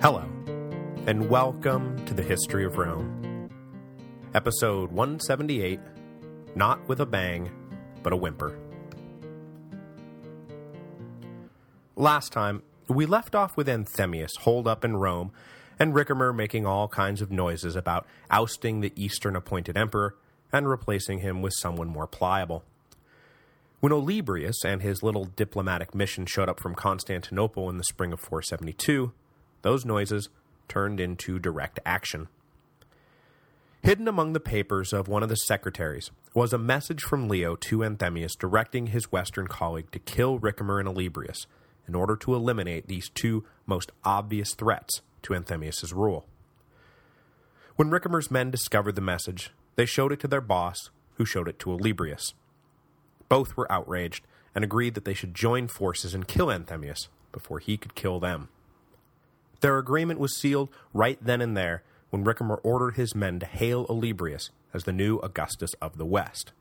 Hello, and welcome to the History of Rome. Episode 178, Not with a Bang, but a Whimper. Last time, we left off with Anthemius holed up in Rome, and Ricimer making all kinds of noises about ousting the Eastern appointed emperor and replacing him with someone more pliable. When Olybrius and his little diplomatic mission showed up from Constantinople in the spring of 472, those noises turned into direct action. Hidden among the papers of one of the secretaries was a message from Leo to Anthemius directing his western colleague to kill Ricimer and Olybrius in order to eliminate these two most obvious threats to Anthemius's rule. When Ricimer's men discovered the message, they showed it to their boss, who showed it to Olybrius. Both were outraged and agreed that they should join forces and kill Anthemius before he could kill them. Their agreement was sealed right then and there when Ricimer ordered his men to hail Olybrius as the new Augustus of the West.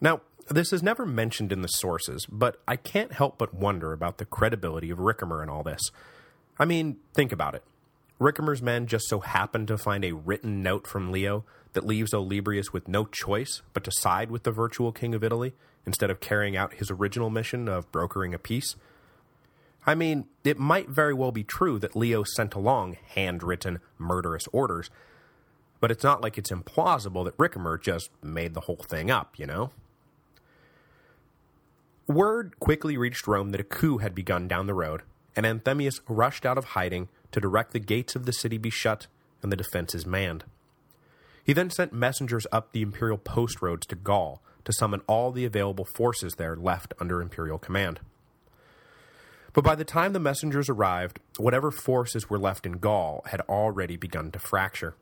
Now, this is never mentioned in the sources, but I can't help but wonder about the credibility of Ricimer in all this. I mean, think about it. Ricimer's men just so happen to find a written note from Leo that leaves Olybrius with no choice but to side with the virtual king of Italy instead of carrying out his original mission of brokering a peace. I mean, it might very well be true that Leo sent along handwritten, murderous orders, but it's not like it's implausible that Ricimer just made the whole thing up, you know? Word quickly reached Rome that a coup had begun down the road, and Anthemius rushed out of hiding to direct the gates of the city be shut and the defenses manned. He then sent messengers up the imperial post roads to Gaul to summon all the available forces there left under imperial command. But by the time the messengers arrived, whatever forces were left in Gaul had already begun to fracture.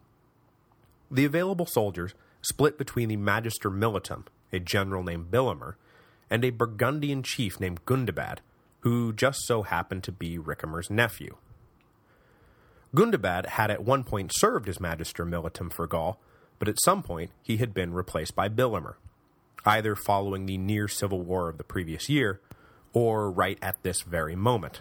The available soldiers split between the Magister Militum, a general named Bilimer, and a Burgundian chief named Gundobad, who just so happened to be Ricimer's nephew. Gundobad had at one point served as Magister Militum for Gaul, but at some point he had been replaced by Bilimer, either following the near civil war of the previous year, or right at this very moment.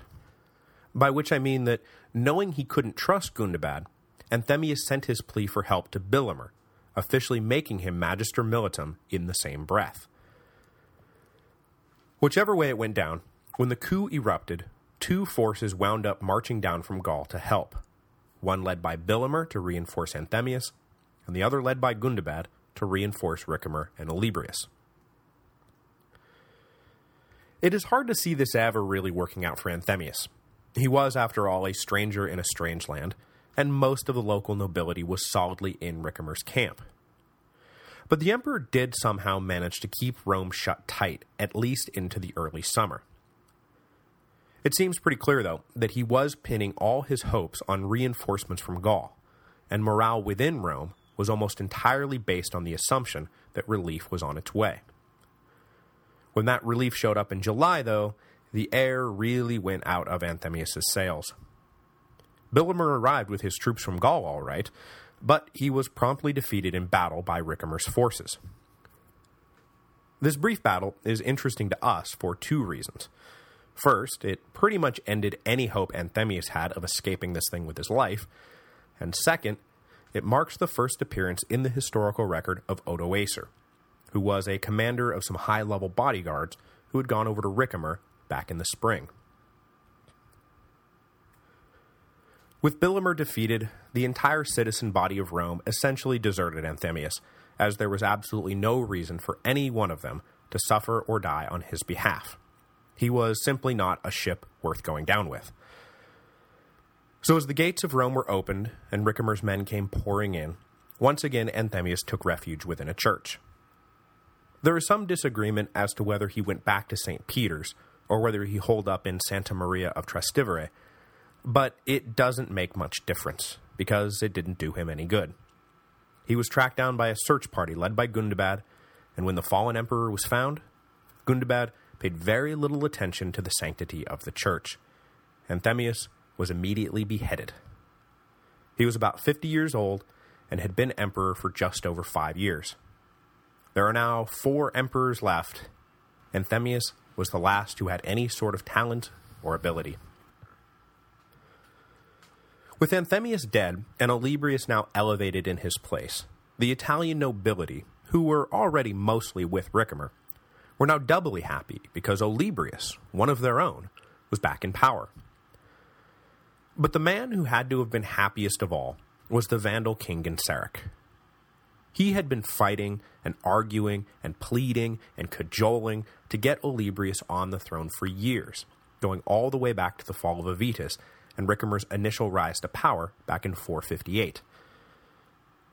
By which I mean that, knowing he couldn't trust Gundobad, Anthemius sent his plea for help to Bilimer, officially making him Magister Militum in the same breath. Whichever way it went down, when the coup erupted, two forces wound up marching down from Gaul to help, one led by Bilimer to reinforce Anthemius, and the other led by Gundobad to reinforce Ricimer and Olybrius. It is hard to see this ever really working out for Anthemius. He was, after all, a stranger in a strange land, and most of the local nobility was solidly in Ricimer's camp. But the emperor did somehow manage to keep Rome shut tight, at least into the early summer. It seems pretty clear, though, that he was pinning all his hopes on reinforcements from Gaul, and morale within Rome was almost entirely based on the assumption that relief was on its way. When that relief showed up in July, though, the air really went out of Anthemius' sails. Bilimer arrived with his troops from Gaul all right, but he was promptly defeated in battle by Ricimer's forces. This brief battle is interesting to us for two reasons. First, it pretty much ended any hope Anthemius had of escaping this thing with his life, and second, it marks the first appearance in the historical record of Odoacer, who was a commander of some high-level bodyguards who had gone over to Ricimer back in the spring. With Bilimer defeated, the entire citizen body of Rome essentially deserted Anthemius, as there was absolutely no reason for any one of them to suffer or die on his behalf. He was simply not a ship worth going down with. So as the gates of Rome were opened, and Ricimer's men came pouring in, once again Anthemius took refuge within a church. There is some disagreement as to whether he went back to St. Peter's, or whether he holed up in Santa Maria of Trastevere, but it doesn't make much difference, because it didn't do him any good. He was tracked down by a search party led by Gundobad, and when the fallen emperor was found, Gundobad paid very little attention to the sanctity of the church. Anthemius was immediately beheaded. He was about 50 years old and had been emperor for just over five years. There are now four emperors left. Anthemius was the last who had any sort of talent or ability. With Anthemius dead and Olybrius now elevated in his place, the Italian nobility, who were already mostly with Ricimer, were now doubly happy because Olybrius, one of their own, was back in power. But the man who had to have been happiest of all was the Vandal king Genseric. He had been fighting and arguing and pleading and cajoling to get Olybrius on the throne for years, going all the way back to the fall of Avitus and Ricimer's initial rise to power back in 458.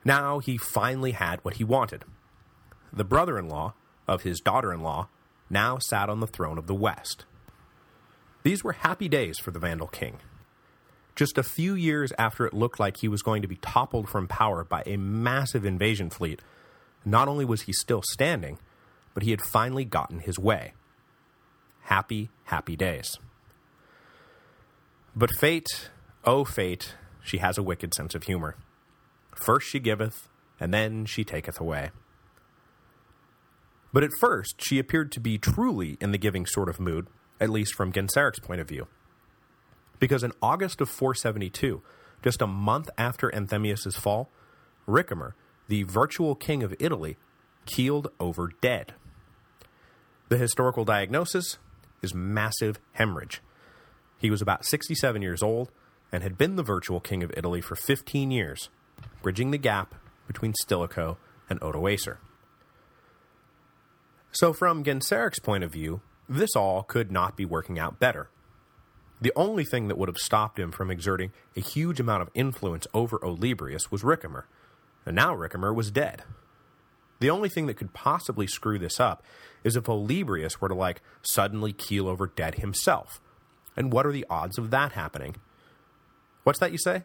Now he finally had what he wanted. The brother-in-law of his daughter-in-law now sat on the throne of the West. These were happy days for the Vandal king. Just a few years after it looked like he was going to be toppled from power by a massive invasion fleet, not only was he still standing, but he had finally gotten his way. Happy, happy days. But fate, oh fate, she has a wicked sense of humor. First she giveth, and then she taketh away. But at first, she appeared to be truly in the giving sort of mood, at least from Genseric's point of view. Because in August of 472, just a month after Anthemius' fall, Ricimer, the virtual king of Italy, keeled over dead. The historical diagnosis is massive hemorrhage. He was about 67 years old and had been the virtual king of Italy for 15 years, bridging the gap between Stilicho and Odoacer. So from Genseric's point of view, this all could not be working out better. The only thing that would have stopped him from exerting a huge amount of influence over Olybrius was Ricimer, and now Ricimer was dead. The only thing that could possibly screw this up is if Olybrius were to, like, suddenly keel over dead himself. And what are the odds of that happening? What's that you say?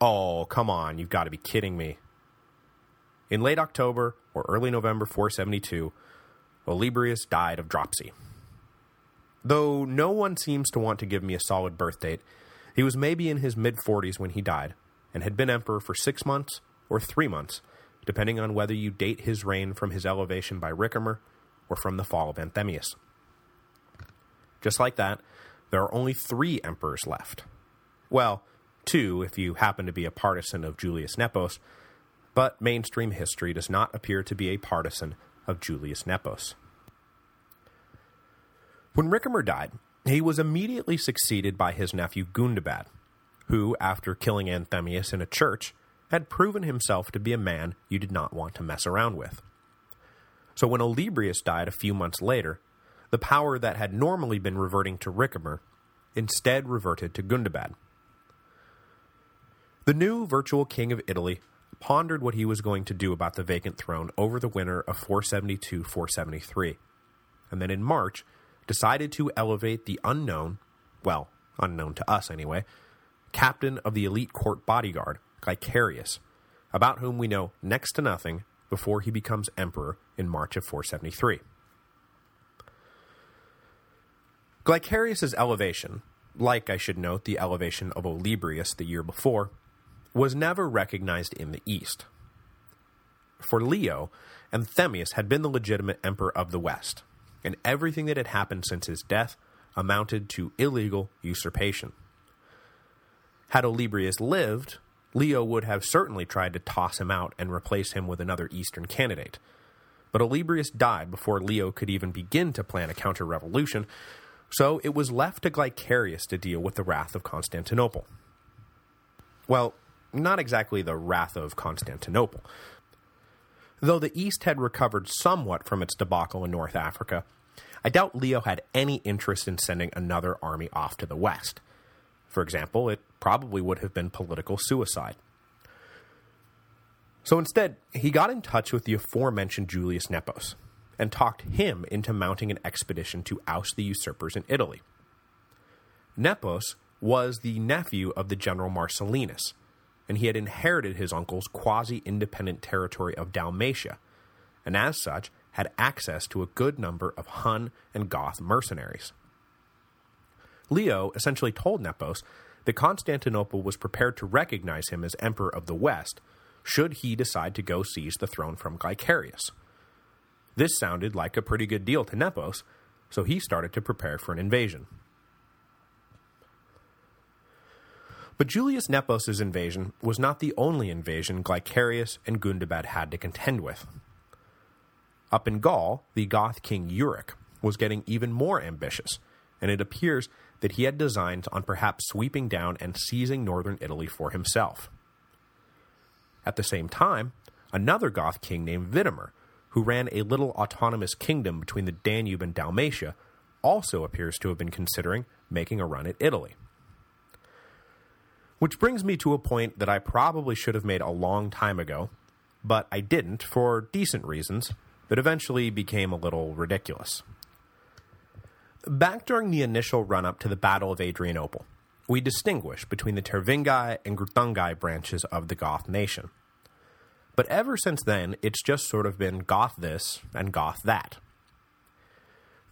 Oh, come on, you've got to be kidding me. In late October or early November 472, Olybrius died of dropsy. Though no one seems to want to give me a solid birth date, he was maybe in his mid-40s when he died, and had been emperor for six months or three months, depending on whether you date his reign from his elevation by Ricimer or from the fall of Anthemius. Just like that, there are only three emperors left. Well, two if you happen to be a partisan of Julius Nepos, but mainstream history does not appear to be a partisan of Julius Nepos. When Ricimer died, he was immediately succeeded by his nephew Gundobad, who, after killing Anthemius in a church, had proven himself to be a man you did not want to mess around with. So when Olybrius died a few months later, the power that had normally been reverting to Ricimer instead reverted to Gundobad. The new virtual king of Italy pondered what he was going to do about the vacant throne over the winter of 472-473, and then in March decided to elevate the unknown, well, unknown to us anyway, captain of the elite court bodyguard, Glycerius, about whom we know next to nothing before he becomes emperor in March of 473. Glycerius's elevation, like I should note the elevation of Olybrius the year before, was never recognized in the East. For Leo, Anthemius had been the legitimate emperor of the West, and everything that had happened since his death amounted to illegal usurpation. Had Olybrius lived, Leo would have certainly tried to toss him out and replace him with another Eastern candidate. But Olybrius died before Leo could even begin to plan a counter-revolution, so it was left to Glycerius to deal with the wrath of Constantinople. Well, not exactly the wrath of Constantinople. Though the East had recovered somewhat from its debacle in North Africa, I doubt Leo had any interest in sending another army off to the West. For example, it probably would have been political suicide. So instead, he got in touch with the aforementioned Julius Nepos, and talked him into mounting an expedition to oust the usurpers in Italy. Nepos was the nephew of the general Marcellinus, and he had inherited his uncle's quasi-independent territory of Dalmatia, and as such had access to a good number of Hun and Goth mercenaries. Leo essentially told Nepos that Constantinople was prepared to recognize him as Emperor of the West should he decide to go seize the throne from Glycerius. This sounded like a pretty good deal to Nepos, so he started to prepare for an invasion. But Julius Nepos' invasion was not the only invasion Glycerius and Gundobad had to contend with. Up in Gaul, the Goth king Euric was getting even more ambitious, and it appears that he had designs on perhaps sweeping down and seizing northern Italy for himself. At the same time, another Goth king named Vitimer, who ran a little autonomous kingdom between the Danube and Dalmatia, also appears to have been considering making a run at Italy. Which brings me to a point that I probably should have made a long time ago, but I didn't for decent reasons that eventually became a little ridiculous. Back during the initial run-up to the Battle of Adrianople, we distinguish between the Tervingi and Greuthungi branches of the Goth nation. But ever since then, it's just sort of been Goth this and Goth that.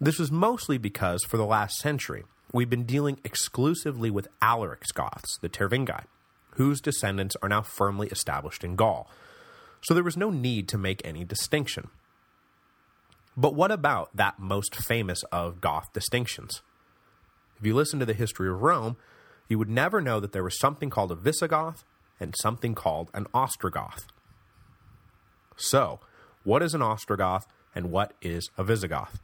This was mostly because, for the last century, we've been dealing exclusively with Alaric's Goths, the Tervingi, whose descendants are now firmly established in Gaul, so there was no need to make any distinction. But what about that most famous of Goth distinctions? If you listen to the history of Rome, you would never know that there was something called a Visigoth and something called an Ostrogoth. So, what is an Ostrogoth and what is a Visigoth?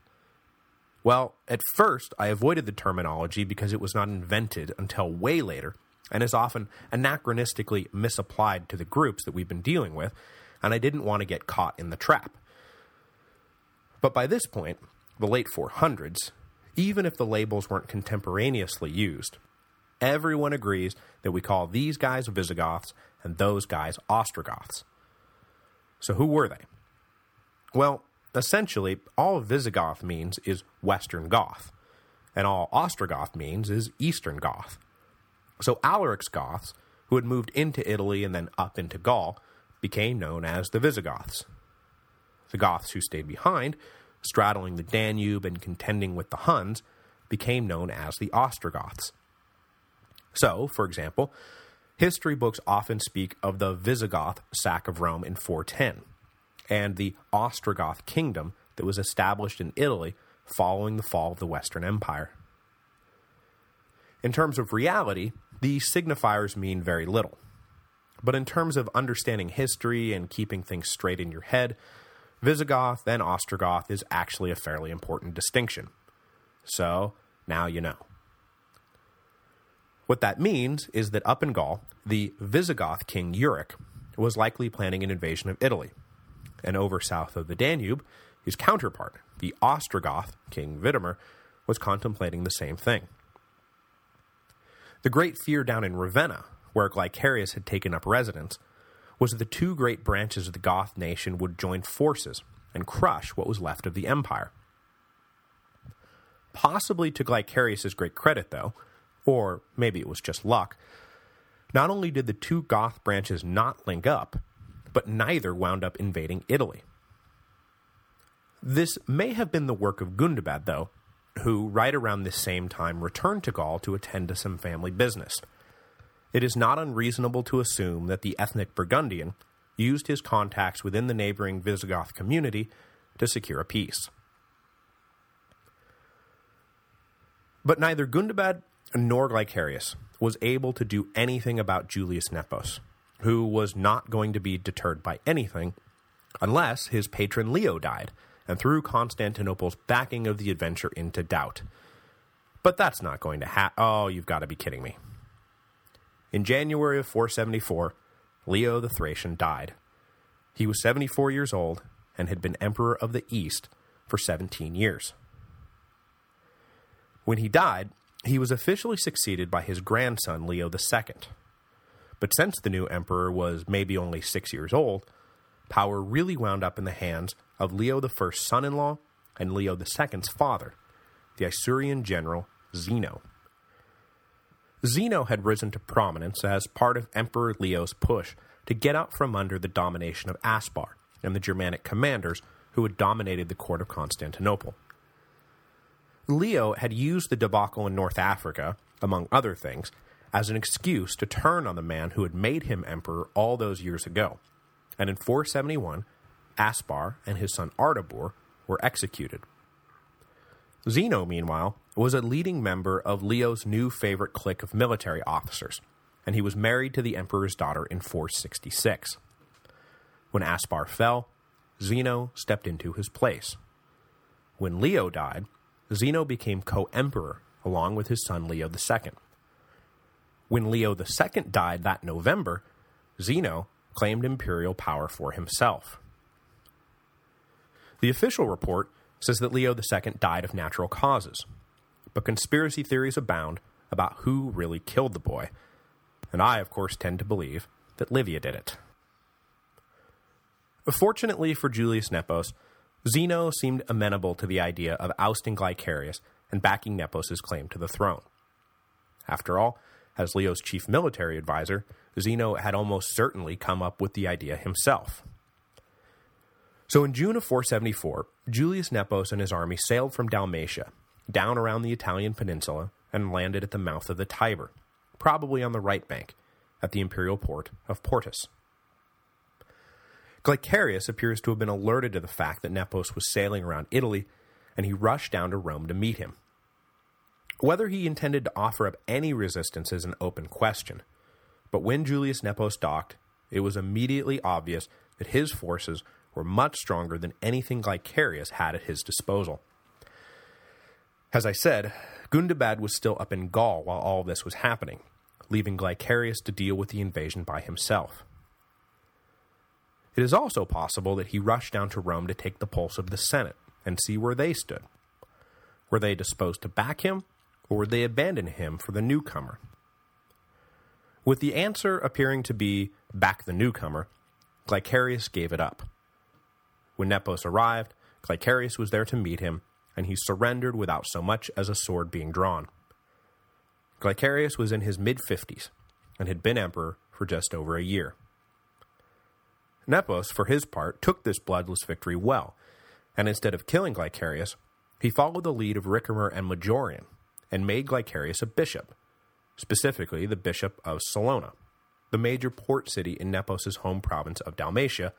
Well, at first, I avoided the terminology because it was not invented until way later, and is often anachronistically misapplied to the groups that we've been dealing with, and I didn't want to get caught in the trap. But by this point, the late 400s, even if the labels weren't contemporaneously used, everyone agrees that we call these guys Visigoths and those guys Ostrogoths. So who were they? Well, essentially, all Visigoth means is Western Goth, and all Ostrogoth means is Eastern Goth. So Alaric's Goths, who had moved into Italy and then up into Gaul, became known as the Visigoths. The Goths who stayed behind, straddling the Danube and contending with the Huns, became known as the Ostrogoths. So, for example, history books often speak of the Visigoth sack of Rome in 410, and the Ostrogoth kingdom that was established in Italy following the fall of the Western Empire. In terms of reality, these signifiers mean very little. But in terms of understanding history and keeping things straight in your head, Visigoth and Ostrogoth is actually a fairly important distinction. So, now you know. What that means is that up in Gaul, the Visigoth king Euric was likely planning an invasion of Italy, and over south of the Danube, his counterpart, the Ostrogoth king Vitimer, was contemplating the same thing. The great fear down in Ravenna, where Glycerius had taken up residence, was that the two great branches of the Goth nation would join forces and crush what was left of the empire. Possibly to Glycerius' great credit, though, or maybe it was just luck, not only did the two Goth branches not link up, but neither wound up invading Italy. This may have been the work of Gundobad, though, who, right around this same time, returned to Gaul to attend to some family business. It is not unreasonable to assume that the ethnic Burgundian used his contacts within the neighboring Visigoth community to secure a peace. But neither Gundobad nor Glycerius was able to do anything about Julius Nepos, who was not going to be deterred by anything unless his patron Leo died and threw Constantinople's backing of the adventure into doubt. But that's not going to happen. Oh, you've got to be kidding me. In January of 474, Leo the Thracian died. He was 74 years old and had been Emperor of the East for 17 years. When he died, he was officially succeeded by his grandson Leo II. But since the new emperor was maybe only six years old, power really wound up in the hands of Leo I's son-in-law and Leo II's father, the Isaurian general Zeno. Zeno had risen to prominence as part of Emperor Leo's push to get out from under the domination of Aspar and the Germanic commanders who had dominated the court of Constantinople. Leo had used the debacle in North Africa, among other things, as an excuse to turn on the man who had made him emperor all those years ago, and in 471, Aspar and his son Ardabur were executed. Zeno, meanwhile, was a leading member of Leo's new favorite clique of military officers, and he was married to the emperor's daughter in 466. When Aspar fell, Zeno stepped into his place. When Leo died, Zeno became co-emperor along with his son Leo II. When Leo II died that November, Zeno claimed imperial power for himself. The official report says that Leo II died of natural causes, but conspiracy theories abound about who really killed the boy, and I, of course, tend to believe that Livia did it. Fortunately for Julius Nepos, Zeno seemed amenable to the idea of ousting Glycerius and backing Nepos' claim to the throne. After all, as Leo's chief military advisor, Zeno had almost certainly come up with the idea himself. So in June of 474, Julius Nepos and his army sailed from Dalmatia, down around the Italian peninsula, and landed at the mouth of the Tiber, probably on the right bank, at the imperial port of Portus. Glycerius appears to have been alerted to the fact that Nepos was sailing around Italy, and he rushed down to Rome to meet him. Whether he intended to offer up any resistance is an open question, but when Julius Nepos docked, it was immediately obvious that his forces were much stronger than anything Glycerius had at his disposal. As I said, Gundobad was still up in Gaul while all this was happening, leaving Glycerius to deal with the invasion by himself. It is also possible that he rushed down to Rome to take the pulse of the Senate and see where they stood. Were they disposed to back him, or they abandon him for the newcomer? With the answer appearing to be back the newcomer, Glycerius gave it up. When Nepos arrived, Glycerius was there to meet him, and he surrendered without so much as a sword being drawn. Glycerius was in his mid-fifties, and had been emperor for just over a year. Nepos, for his part, took this bloodless victory well, and instead of killing Glycerius, he followed the lead of Ricimer and Majorian, and made Glycerius a bishop, specifically the bishop of Salona, the major port city in Nepos' home province of Dalmatia,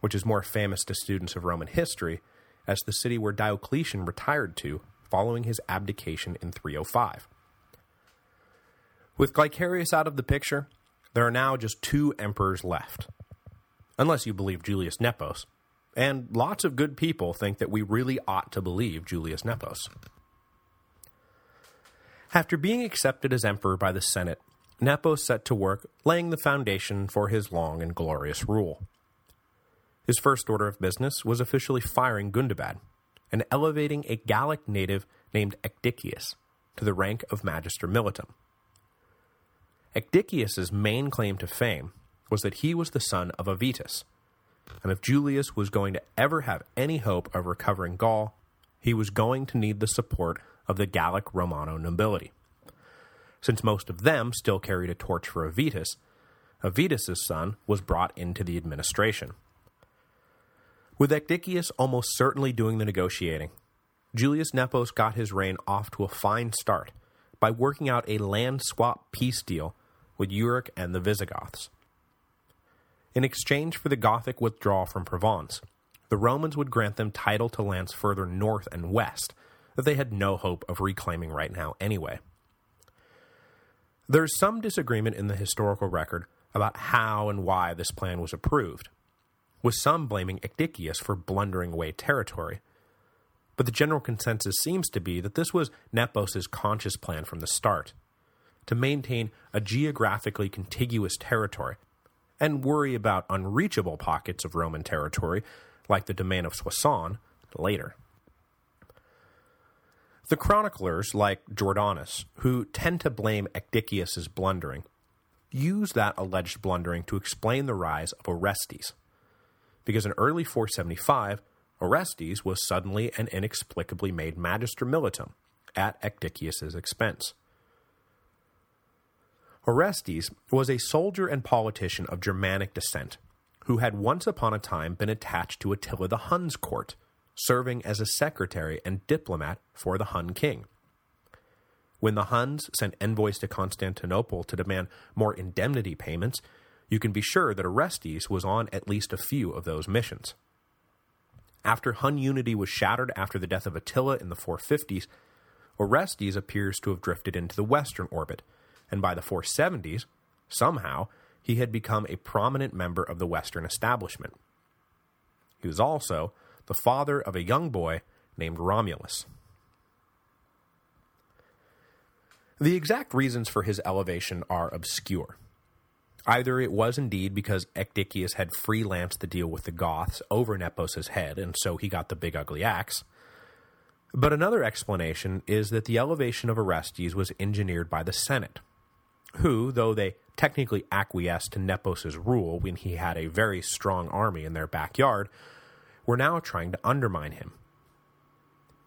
which is more famous to students of Roman history as the city where Diocletian retired to following his abdication in 305. With Glycerius out of the picture, there are now just two emperors left, unless you believe Julius Nepos, and lots of good people think that we really ought to believe Julius Nepos. After being accepted as emperor by the Senate, Nepos set to work laying the foundation for his long and glorious rule. His first order of business was officially firing Gundobad, and elevating a Gallic native named Ecdicius to the rank of Magister Militum. Ecdicius's main claim to fame was that he was the son of Avitus, and if Julius was going to ever have any hope of recovering Gaul, he was going to need the support of the Gallic Romano nobility. Since most of them still carried a torch for Avitus, Avitus's son was brought into the administration. With Ecdicius almost certainly doing the negotiating, Julius Nepos got his reign off to a fine start by working out a land swap peace deal with Euric and the Visigoths. In exchange for the Gothic withdrawal from Provence, the Romans would grant them title to lands further north and west that they had no hope of reclaiming right now anyway. There is some disagreement in the historical record about how and why this plan was approved, with some blaming Ecdicius for blundering away territory. But the general consensus seems to be that this was Nepos' conscious plan from the start, to maintain a geographically contiguous territory, and worry about unreachable pockets of Roman territory, like the domain of Soissons, later. The chroniclers, like Jordanes, who tend to blame Ecdicius's blundering, use that alleged blundering to explain the rise of Orestes, because in early 475, Orestes was suddenly and inexplicably made Magister Militum at Ecdicius's expense. Orestes was a soldier and politician of Germanic descent, who had once upon a time been attached to Attila the Hun's court, serving as a secretary and diplomat for the Hun king. When the Huns sent envoys to Constantinople to demand more indemnity payments, you can be sure that Orestes was on at least a few of those missions. After Hun unity was shattered after the death of Attila in the 450s, Orestes appears to have drifted into the western orbit, and by the 470s, somehow, he had become a prominent member of the Western establishment. He was also the father of a young boy named Romulus. The exact reasons for his elevation are obscure. Either it was indeed because Ecdicius had freelanced the deal with the Goths over Nepos' head, and so he got the big ugly axe. But another explanation is that the elevation of Orestes was engineered by the Senate, who, though they technically acquiesced to Nepos' rule when he had a very strong army in their backyard, were now trying to undermine him.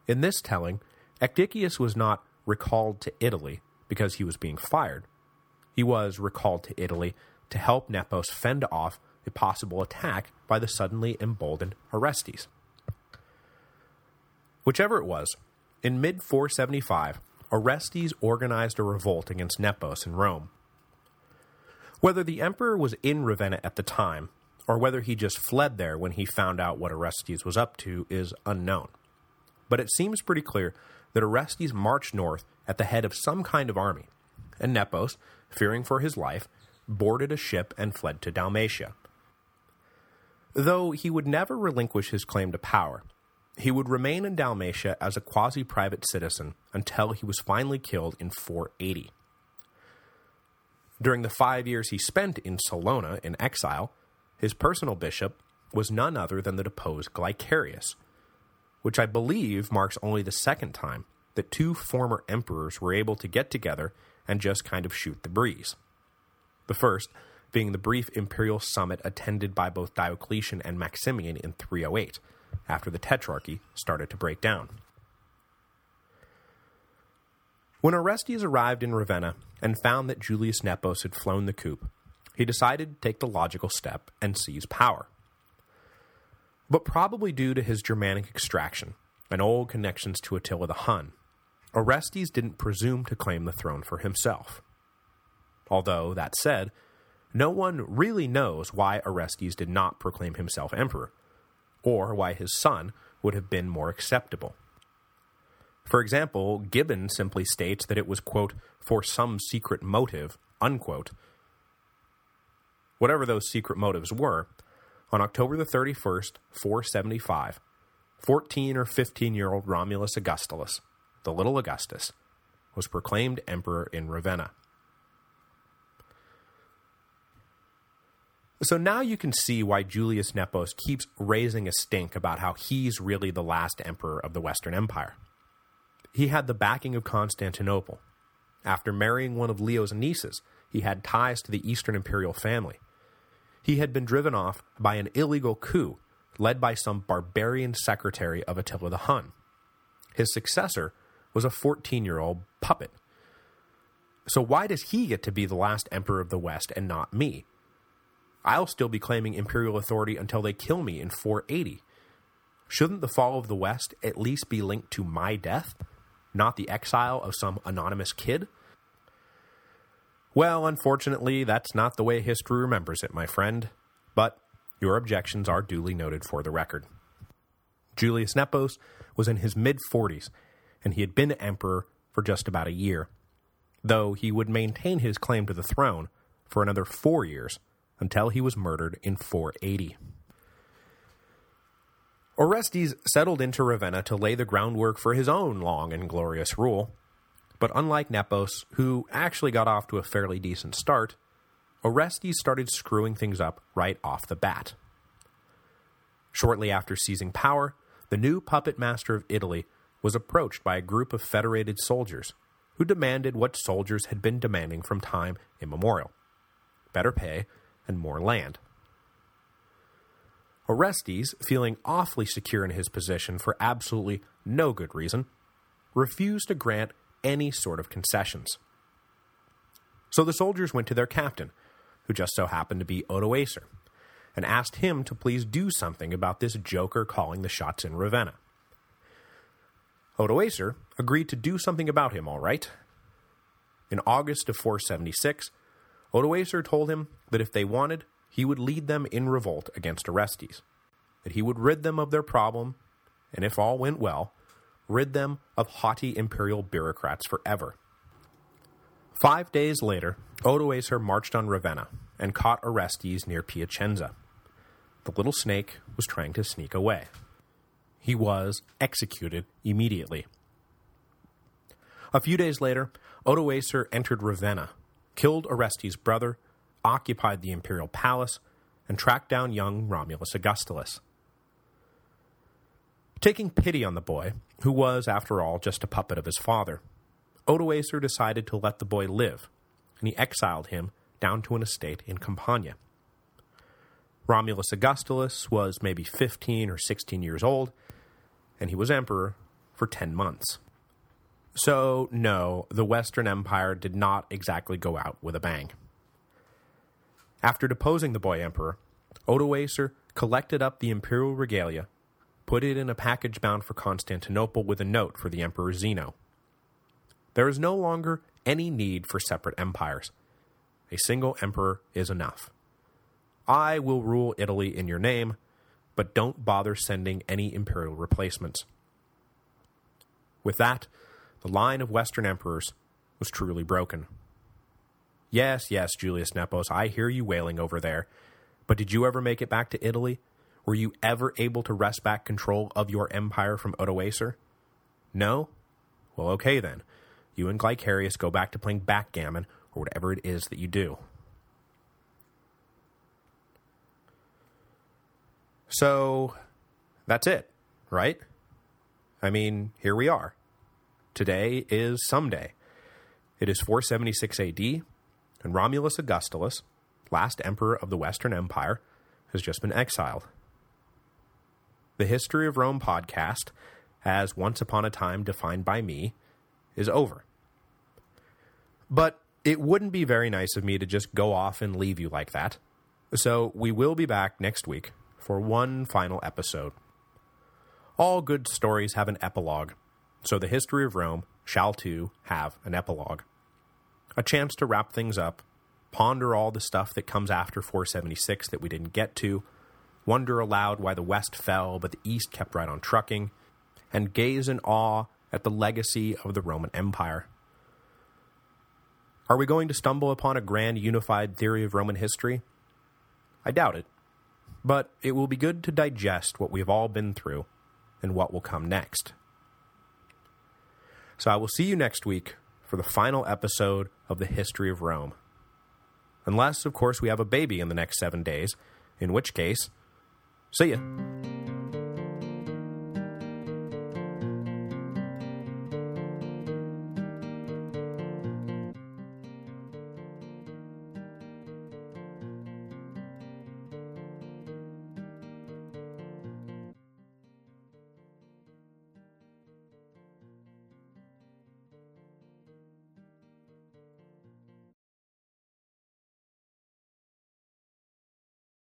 In this telling, Ecdicius was not recalled to Italy because he was being fired. He was recalled to Italy to help Nepos fend off a possible attack by the suddenly emboldened Orestes. Whichever it was, in mid-475, Orestes organized a revolt against Nepos in Rome. Whether the emperor was in Ravenna at the time, or whether he just fled there when he found out what Orestes was up to, is unknown. But it seems pretty clear that Orestes marched north at the head of some kind of army, and Nepos, fearing for his life, boarded a ship and fled to Dalmatia. Though he would never relinquish his claim to power, he would remain in Dalmatia as a quasi-private citizen until he was finally killed in 480. During the five years he spent in Salona in exile, his personal bishop was none other than the deposed Glycerius, which I believe marks only the second time that two former emperors were able to get together and just kind of shoot the breeze the first being the brief imperial summit attended by both Diocletian and Maximian in 308, after the Tetrarchy started to break down. When Orestes arrived in Ravenna and found that Julius Nepos had flown the coup, he decided to take the logical step and seize power. But probably due to his Germanic extraction and old connections to Attila the Hun, Orestes didn't presume to claim the throne for himself. Although, that said, no one really knows why Orestes did not proclaim himself emperor, or why his son would have been more acceptable. For example, Gibbon simply states that it was, quote, for some secret motive, unquote. Whatever those secret motives were, on October the 31st, 475, 14 or 15-year-old Romulus Augustulus, the little Augustus, was proclaimed emperor in Ravenna. So now you can see why Julius Nepos keeps raising a stink about how he's really the last emperor of the Western Empire. He had the backing of Constantinople. After marrying one of Leo's nieces, he had ties to the Eastern imperial family. He had been driven off by an illegal coup led by some barbarian secretary of Attila the Hun. His successor was a 14-year-old puppet. So why does he get to be the last emperor of the West and not me? I'll still be claiming imperial authority until they kill me in 480. Shouldn't the fall of the West at least be linked to my death, not the exile of some anonymous kid? Well, unfortunately, that's not the way history remembers it, my friend, but your objections are duly noted for the record. Julius Nepos was in his mid-40s, and he had been emperor for just about a year, though he would maintain his claim to the throne for another four years until he was murdered in 480. Orestes settled into Ravenna to lay the groundwork for his own long and glorious rule, but unlike Nepos, who actually got off to a fairly decent start, Orestes started screwing things up right off the bat. Shortly after seizing power, the new puppet master of Italy was approached by a group of federated soldiers, who demanded what soldiers had been demanding from time immemorial. Better pay and more land. Orestes, feeling awfully secure in his position for absolutely no good reason, refused to grant any sort of concessions. So the soldiers went to their captain, who just so happened to be Odoacer, and asked him to please do something about this joker calling the shots in Ravenna. Odoacer agreed to do something about him, all right. In August of 476, Odoacer told him that if they wanted, he would lead them in revolt against Orestes, that he would rid them of their problem, and if all went well, rid them of haughty imperial bureaucrats forever. Five days later, Odoacer marched on Ravenna and caught Orestes near Piacenza. The little snake was trying to sneak away. He was executed immediately. A few days later, Odoacer entered Ravenna, killed Orestes' brother, occupied the imperial palace, and tracked down young Romulus Augustulus. Taking pity on the boy, who was, after all, just a puppet of his father, Odoacer decided to let the boy live, and he exiled him down to an estate in Campania. Romulus Augustulus was maybe 15 or 16 years old, and he was emperor for 10 months. So, no, the Western Empire did not exactly go out with a bang. After deposing the boy emperor, Odoacer collected up the imperial regalia, put it in a package bound for Constantinople with a note for the Emperor Zeno. There is no longer any need for separate empires. A single emperor is enough. I will rule Italy in your name, but don't bother sending any imperial replacements. With that, the line of Western emperors was truly broken. Yes, yes, Julius Nepos, I hear you wailing over there, but did you ever make it back to Italy? Were you ever able to wrest back control of your empire from Odoacer? No? Well, okay then. You and Glycerius go back to playing backgammon, or whatever it is that you do. So, that's it, right? I mean, here we are. Today is someday. It is 476 AD, and Romulus Augustulus, last emperor of the Western Empire, has just been exiled. The History of Rome podcast, as once upon a time defined by me, is over. But it wouldn't be very nice of me to just go off and leave you like that. So we will be back next week for one final episode. All good stories have an epilogue, so the history of Rome shall too have an epilogue. A chance to wrap things up, ponder all the stuff that comes after 476 that we didn't get to, wonder aloud why the West fell but the East kept right on trucking, and gaze in awe at the legacy of the Roman Empire. Are we going to stumble upon a grand unified theory of Roman history? I doubt it. But it will be good to digest what we've all been through and what will come next. So I will see you next week for the final episode of the History of Rome. Unless, of course, we have a baby in the next seven days, in which case, See ya.